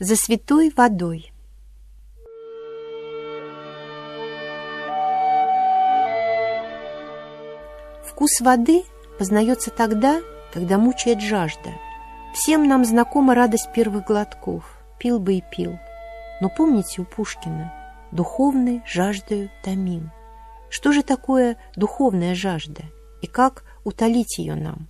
За святой водой. Вкус воды познается тогда, когда мучает жажда. Всем нам знакома радость первых глотков. Пил бы и пил. Но помните у Пушкина «Духовной жаждою томим». Что же такое духовная жажда и как утолить ее нам?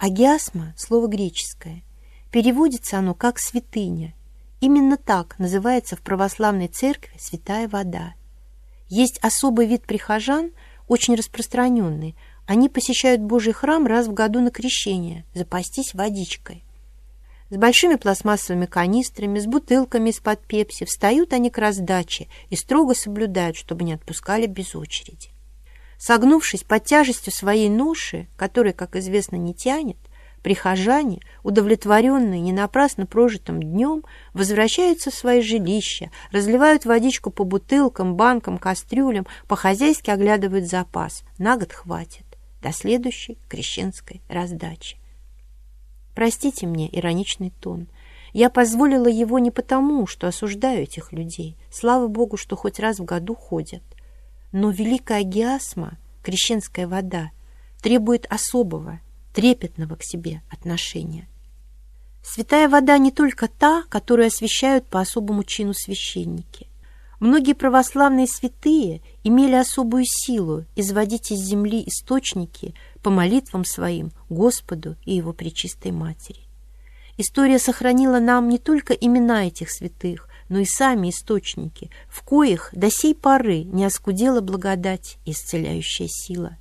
Агиасма – слово греческое – Переводится оно как «святыня». Именно так называется в православной церкви святая вода. Есть особый вид прихожан, очень распространенный. Они посещают Божий храм раз в году на крещение, запастись водичкой. С большими пластмассовыми канистрами, с бутылками из-под пепси встают они к раздаче и строго соблюдают, чтобы не отпускали без очереди. Согнувшись под тяжестью своей ноши, которая, как известно, не тянет, Прихожане, удовлетворенные не напрасно прожитым днем, возвращаются в свои жилища, разливают водичку по бутылкам, банкам, кастрюлям, по-хозяйски оглядывают запас. На год хватит. До следующей крещенской раздачи. Простите мне ироничный тон. Я позволила его не потому, что осуждаю этих людей. Слава Богу, что хоть раз в году ходят. Но великая гиасма, крещенская вода, требует особого, трепетного к себе отношения. Святая вода не только та, которую освящают по особому чину священники. Многие православные святые имели особую силу изводить из земли источники по молитвам своим Господу и Его Пречистой Матери. История сохранила нам не только имена этих святых, но и сами источники, в коих до сей поры не оскудела благодать и исцеляющая сила.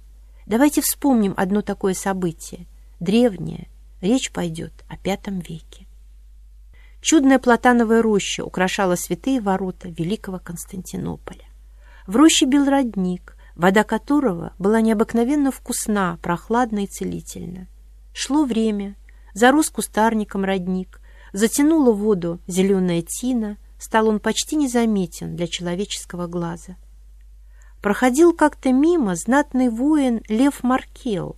Давайте вспомним одно такое событие. Древнее. Речь пойдет о пятом веке. Чудная платановая роща украшала святые ворота великого Константинополя. В роще бил родник, вода которого была необыкновенно вкусна, прохладна и целительна. Шло время, зарос кустарником родник, затянула воду зеленая тина, стал он почти незаметен для человеческого глаза проходил как-то мимо знатный воин Лев Маркел,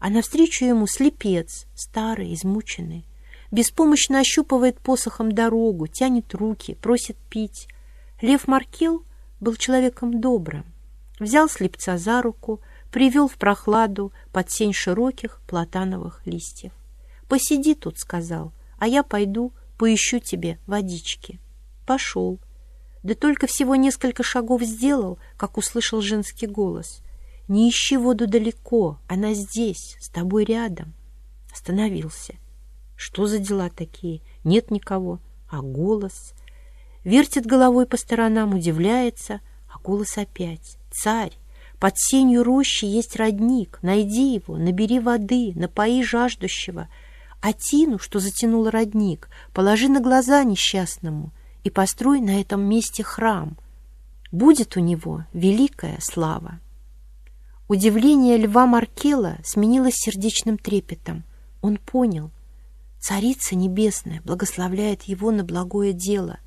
а навстречу ему слепец, старый, измученный. Беспомощно ощупывает посохом дорогу, тянет руки, просит пить. Лев Маркел был человеком добрым. Взял слепца за руку, привел в прохладу под сень широких платановых листьев. «Посиди тут», — сказал, — «а я пойду поищу тебе водички». Пошел. Да только всего несколько шагов сделал, как услышал женский голос. «Не ищи воду далеко, она здесь, с тобой рядом». Остановился. Что за дела такие? Нет никого. А голос? Вертит головой по сторонам, удивляется, а голос опять. «Царь, под сенью рощи есть родник, найди его, набери воды, напои жаждущего, а тину, что затянула родник, положи на глаза несчастному, и построй на этом месте храм. Будет у него великая слава. Удивление льва Маркела сменилось сердечным трепетом. Он понял. Царица Небесная благословляет его на благое дело.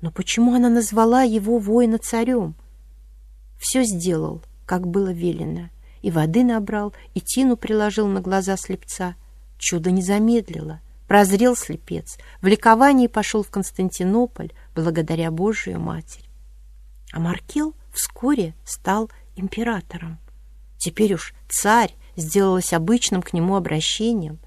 Но почему она назвала его воина царем? Все сделал, как было велено. И воды набрал, и тину приложил на глаза слепца. Чудо не замедлило. Прозрел слепец, в ликовании пошел в Константинополь благодаря Божию Матерь. А Маркел вскоре стал императором. Теперь уж царь сделалось обычным к нему обращением.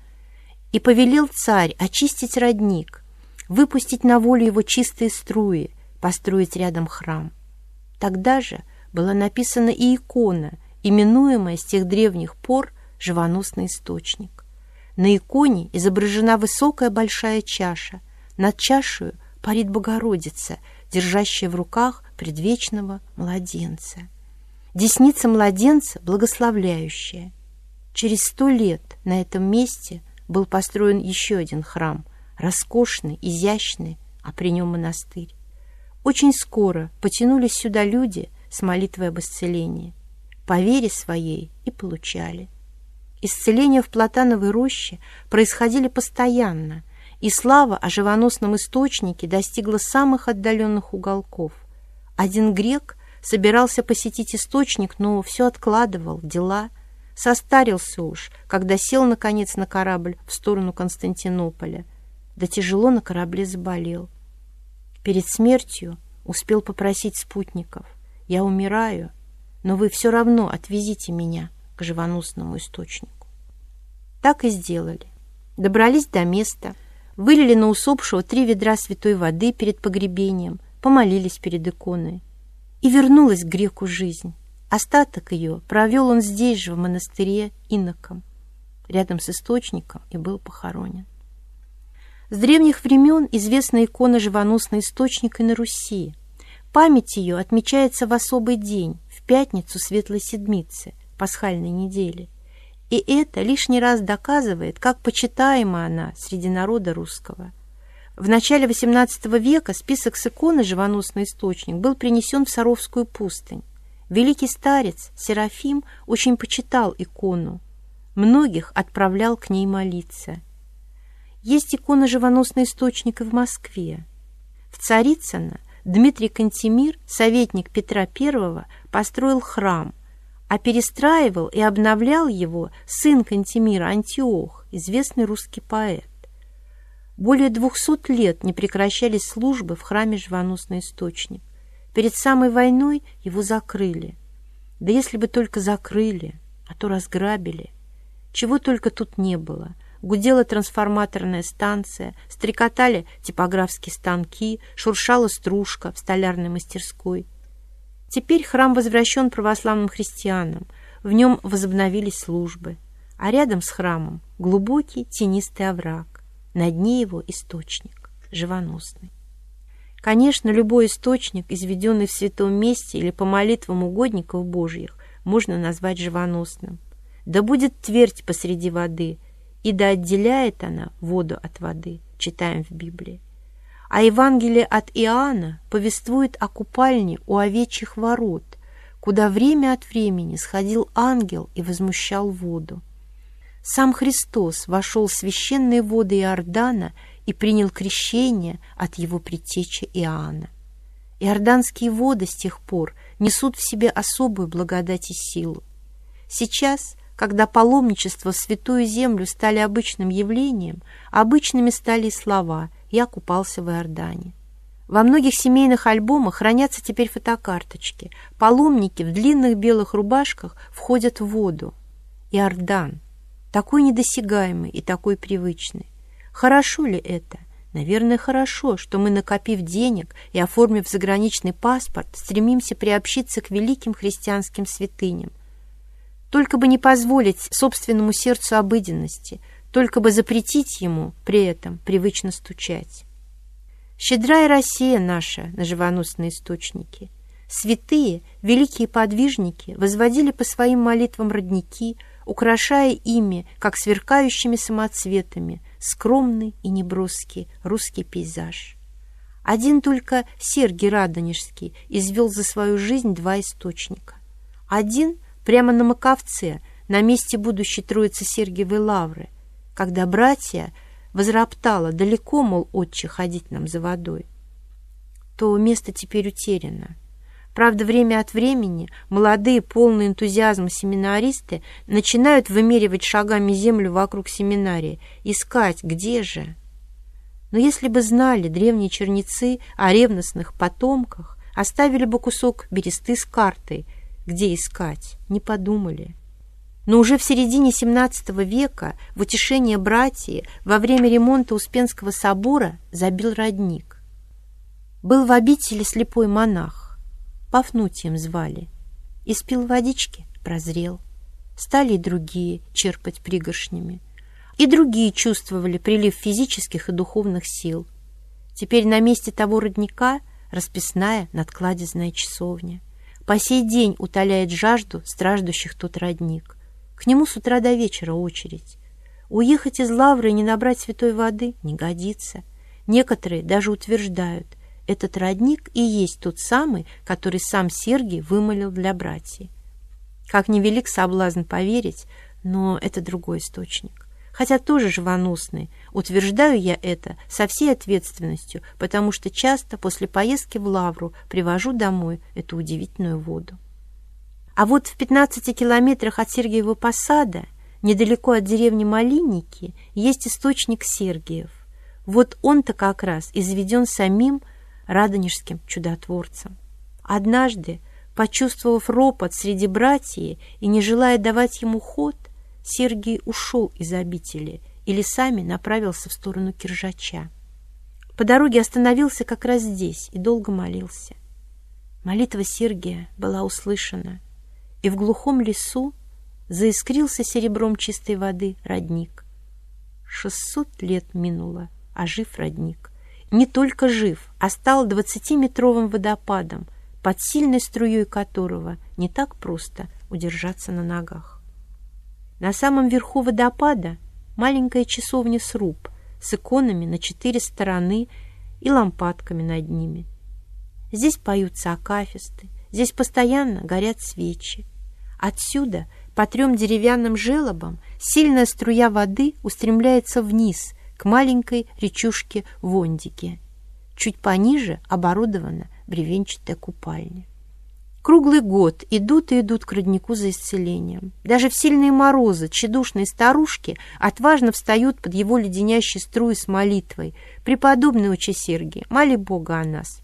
И повелел царь очистить родник, выпустить на волю его чистые струи, построить рядом храм. Тогда же была написана и икона, именуемая с тех древних пор живоносный источник. На иконе изображена высокая большая чаша. Над чашей парит Богородица, держащая в руках предвечного младенца. Десница младенца благословляющая. Через сто лет на этом месте был построен еще один храм, роскошный, изящный, а при нем монастырь. Очень скоро потянулись сюда люди с молитвой об исцелении. По вере своей и получали. Исцеления в платановой роще происходили постоянно, и слава о живоносном источнике достигла самых отдаленных уголков. Один грек собирался посетить источник, но все откладывал, дела. Состарился уж, когда сел, наконец, на корабль в сторону Константинополя. да тяжело на корабле заболел. Перед смертью успел попросить спутников. «Я умираю, но вы все равно отвезите меня к живоносному источнику». Так и сделали. Добрались до места, вылили на усопшего три ведра святой воды перед погребением, помолились перед иконой. И вернулась к греку жизнь. Остаток ее провел он здесь же, в монастыре, иноком, рядом с источником, и был похоронен. С древних времен известна икона живоносный источник и на Руси. Память ее отмечается в особый день, в пятницу Светлой Седмицы, пасхальной недели. И это лишний раз доказывает, как почитаема она среди народа русского. В начале XVIII века список с иконы «Живоносный источник» был принесен в Саровскую пустынь. Великий старец Серафим очень почитал икону. Многих отправлял к ней молиться – есть икона живоносный источник и в Москве. В Царицыно Дмитрий Кантемир, советник Петра I, построил храм, а перестраивал и обновлял его сын Кантемира Антиох, известный русский поэт. Более двухсот лет не прекращались службы в храме Живоносный источник. Перед самой войной его закрыли. Да если бы только закрыли, а то разграбили. Чего только тут не было — гудела трансформаторная станция, стрекотали типографские станки, шуршала стружка в столярной мастерской. Теперь храм возвращен православным христианам, в нем возобновились службы, а рядом с храмом глубокий тенистый овраг, на дне его источник, живоносный. Конечно, любой источник, изведенный в святом месте или по молитвам угодников Божьих, можно назвать живоносным. Да будет твердь посреди воды – и да отделяет она воду от воды, читаем в Библии. А Евангелие от Иоанна повествует о купальне у овечьих ворот, куда время от времени сходил ангел и возмущал воду. Сам Христос вошел в священные воды Иордана и принял крещение от его предтечи Иоанна. Иорданские воды с тех пор несут в себе особую благодать и силу. Сейчас когда паломничество в Святую Землю стали обычным явлением, обычными стали слова «Я купался в Иордане». Во многих семейных альбомах хранятся теперь фотокарточки. Паломники в длинных белых рубашках входят в воду. Иордан. Такой недосягаемый и такой привычный. Хорошо ли это? Наверное, хорошо, что мы, накопив денег и оформив заграничный паспорт, стремимся приобщиться к великим христианским святыням, только бы не позволить собственному сердцу обыденности, только бы запретить ему при этом привычно стучать. Щедрая Россия наша на живоносные источники. Святые, великие подвижники возводили по своим молитвам родники, украшая ими, как сверкающими самоцветами, скромный и неброский русский пейзаж. Один только Сергий Радонежский извел за свою жизнь два источника. Один — прямо на Маковце, на месте будущей Троицы Сергиевой Лавры, когда братья возроптало далеко, мол, отче, ходить нам за водой. То место теперь утеряно. Правда, время от времени молодые, полные энтузиазма семинаристы начинают вымеривать шагами землю вокруг семинарии, искать, где же. Но если бы знали древние черницы о ревностных потомках, оставили бы кусок бересты с картой – где искать, не подумали. Но уже в середине XVII века в утешение братьи во время ремонта Успенского собора забил родник. Был в обители слепой монах, Пафнутием звали. Испил водички, прозрел. Стали и другие черпать пригоршнями. И другие чувствовали прилив физических и духовных сил. Теперь на месте того родника расписная надкладезная часовня по сей день утоляет жажду страждущих тот родник. К нему с утра до вечера очередь. Уехать из Лавры и не набрать святой воды не годится. Некоторые даже утверждают, этот родник и есть тот самый, который сам Сергий вымолил для братьев. Как невелик соблазн поверить, но это другой источник хотя тоже живоносные. Утверждаю я это со всей ответственностью, потому что часто после поездки в Лавру привожу домой эту удивительную воду. А вот в 15 километрах от Сергиева посада, недалеко от деревни Малинники, есть источник Сергиев. Вот он-то как раз изведен самим радонежским чудотворцем. Однажды, почувствовав ропот среди братьев и не желая давать ему ход, Сергий ушел из обители и лесами направился в сторону Киржача. По дороге остановился как раз здесь и долго молился. Молитва Сергия была услышана, и в глухом лесу заискрился серебром чистой воды родник. Шестьсот лет минуло, а жив родник. Не только жив, а стал двадцатиметровым водопадом, под сильной струей которого не так просто удержаться на ногах. На самом верху водопада маленькая часовня-сруб с иконами на четыре стороны и лампадками над ними. Здесь поются акафисты, здесь постоянно горят свечи. Отсюда по трем деревянным желобам сильная струя воды устремляется вниз к маленькой речушке Вондике. Чуть пониже оборудована бревенчатая купальня. Круглый год идут и идут к роднику за исцелением. Даже в сильные морозы тщедушные старушки отважно встают под его леденящей струи с молитвой. «Преподобный учи Сергий, моли Бога о нас».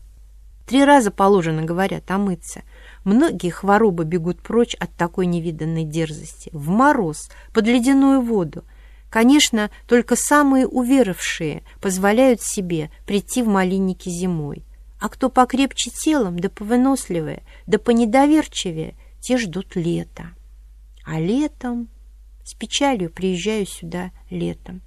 Три раза положено, говорят, омыться. Многие хворобы бегут прочь от такой невиданной дерзости. В мороз, под ледяную воду. Конечно, только самые уверовавшие позволяют себе прийти в малинники зимой. А кто покрепче телом, да повыносливее, да понедоверчивее, те ждут лета. А летом... С печалью приезжаю сюда летом.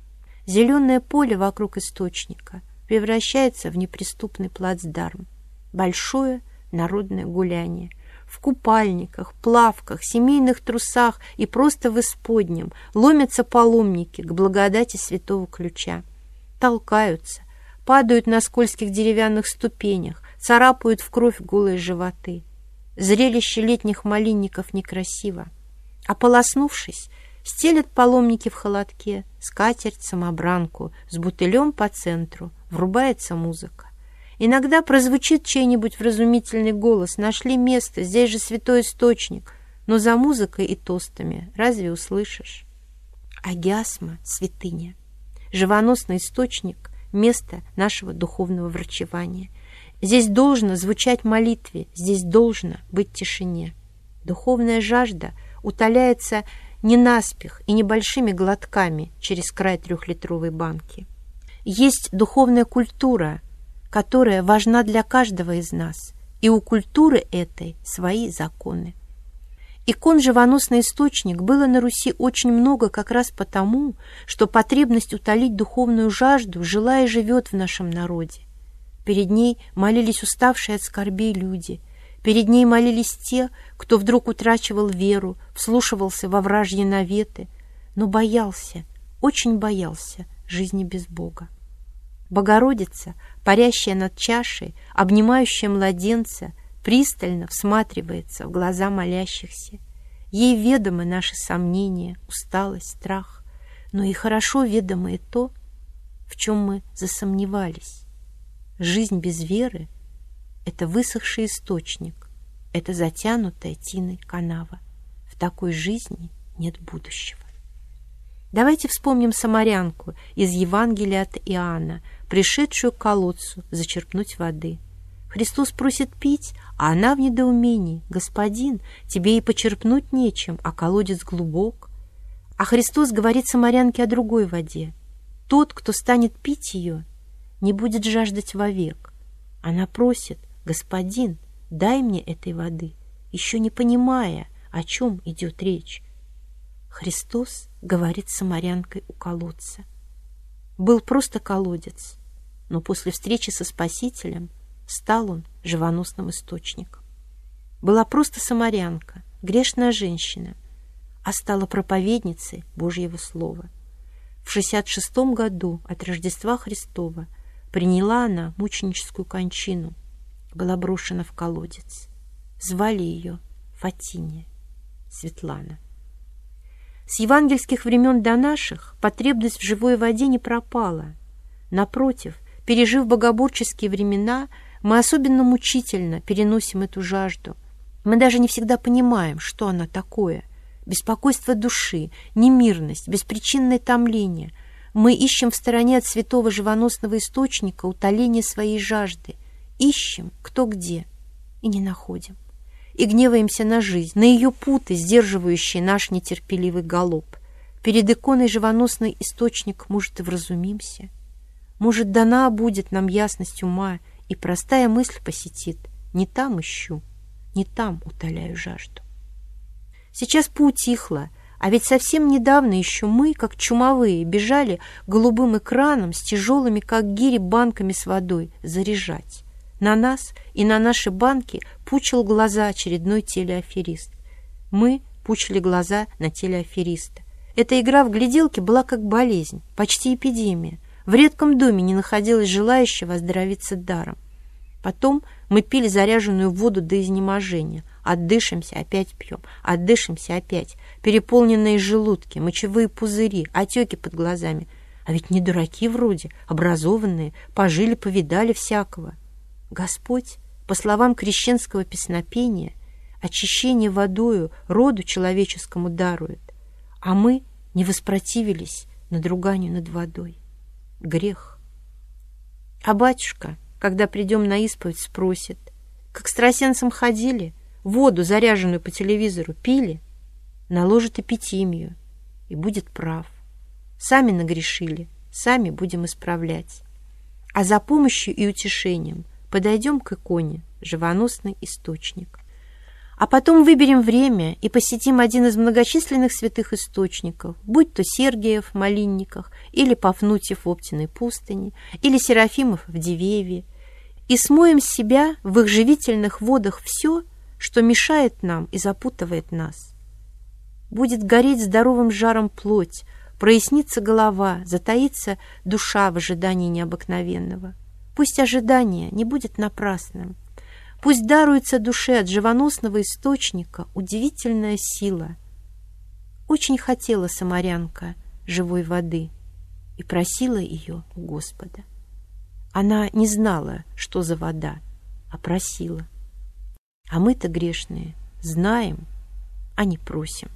Зеленое поле вокруг источника превращается в неприступный плацдарм. Большое народное гуляние. В купальниках, плавках, семейных трусах и просто в исподнем ломятся паломники к благодати святого ключа. Толкаются, падают на скользких деревянных ступенях, царапают в кровь голые животы. Зрелище летних малинников некрасиво. Ополоснувшись, стелят паломники в холодке, скатерть, самобранку, с бутылем по центру, врубается музыка. Иногда прозвучит чей-нибудь вразумительный голос «Нашли место, здесь же святой источник», но за музыкой и тостами разве услышишь? Агиасма — святыня, живоносный источник — место нашего духовного врачевания. Здесь должно звучать молитве, здесь должно быть тишине. Духовная жажда утоляется не наспех и небольшими глотками через край трехлитровой банки. Есть духовная культура — которая важна для каждого из нас, и у культуры этой свои законы. Икон «Живоносный источник» было на Руси очень много как раз потому, что потребность утолить духовную жажду жила и живет в нашем народе. Перед ней молились уставшие от скорбей люди, перед ней молились те, кто вдруг утрачивал веру, вслушивался во вражьи наветы, но боялся, очень боялся жизни без Бога. Богородица, парящая над чашей, обнимающая младенца, пристально всматривается в глаза молящихся. Ей ведомы наши сомнения, усталость, страх, но и хорошо ведомо и то, в чем мы засомневались. Жизнь без веры — это высохший источник, это затянутая тиной канава. В такой жизни нет будущего. Давайте вспомним самарянку из Евангелия от Иоанна, пришедшую к колодцу зачерпнуть воды. Христос просит пить, а она в недоумении. «Господин, тебе и почерпнуть нечем, а колодец глубок». А Христос говорит самарянке о другой воде. Тот, кто станет пить ее, не будет жаждать вовек. Она просит, «Господин, дай мне этой воды», еще не понимая, о чем идет речь. Христос говорит самарянкой у колодца. Был просто колодец, но после встречи со Спасителем стал он живоносным источником. Была просто самарянка, грешная женщина, а стала проповедницей Божьего Слова. В 66 году от Рождества Христова приняла она мученическую кончину, была брошена в колодец. Звали ее Фатиния, Светлана. С евангельских времен до наших потребность в живой воде не пропала. Напротив, пережив богоборческие времена, мы особенно мучительно переносим эту жажду. Мы даже не всегда понимаем, что она такое. Беспокойство души, немирность, беспричинное томление. Мы ищем в стороне от святого живоносного источника утоление своей жажды. Ищем кто где и не находим. И гневаемся на жизнь, на ее путы, сдерживающие наш нетерпеливый галоп. Перед иконой живоносный источник, может, и вразумимся. Может, дана будет нам ясность ума, и простая мысль посетит. Не там ищу, не там утоляю жажду. Сейчас поутихло, а ведь совсем недавно еще мы, как чумовые, бежали голубым экраном с тяжелыми, как гири, банками с водой заряжать. На нас и на наши банки пучил глаза очередной телеаферист. Мы пучили глаза на телеафериста. Эта игра в гляделке была как болезнь, почти эпидемия. В редком доме не находилось желающего оздоровиться даром. Потом мы пили заряженную воду до изнеможения. Отдышимся, опять пьем. Отдышимся опять. Переполненные желудки, мочевые пузыри, отеки под глазами. А ведь не дураки вроде, образованные, пожили, повидали всякого. Господь, по словам крещенского песнопения, очищение водою роду человеческому дарует, а мы не воспротивились надруганию над водой. Грех. А батюшка когда придем на исповедь, спросит, как страсенцам ходили, воду, заряженную по телевизору, пили, наложит эпитимию и будет прав. Сами нагрешили, сами будем исправлять. А за помощью и утешением подойдем к иконе, живоносный источник. А потом выберем время и посетим один из многочисленных святых источников, будь то Сергиев в Малинниках, или Пафнутьев в Оптиной пустыне, или Серафимов в Дивееве, и смоем с себя в их живительных водах все, что мешает нам и запутывает нас. Будет гореть здоровым жаром плоть, прояснится голова, затаится душа в ожидании необыкновенного. Пусть ожидание не будет напрасным, Пусть даруется душе от живоносного источника удивительная сила. Очень хотела самарянка живой воды и просила ее у Господа. Она не знала, что за вода, а просила. А мы-то грешные знаем, а не просим.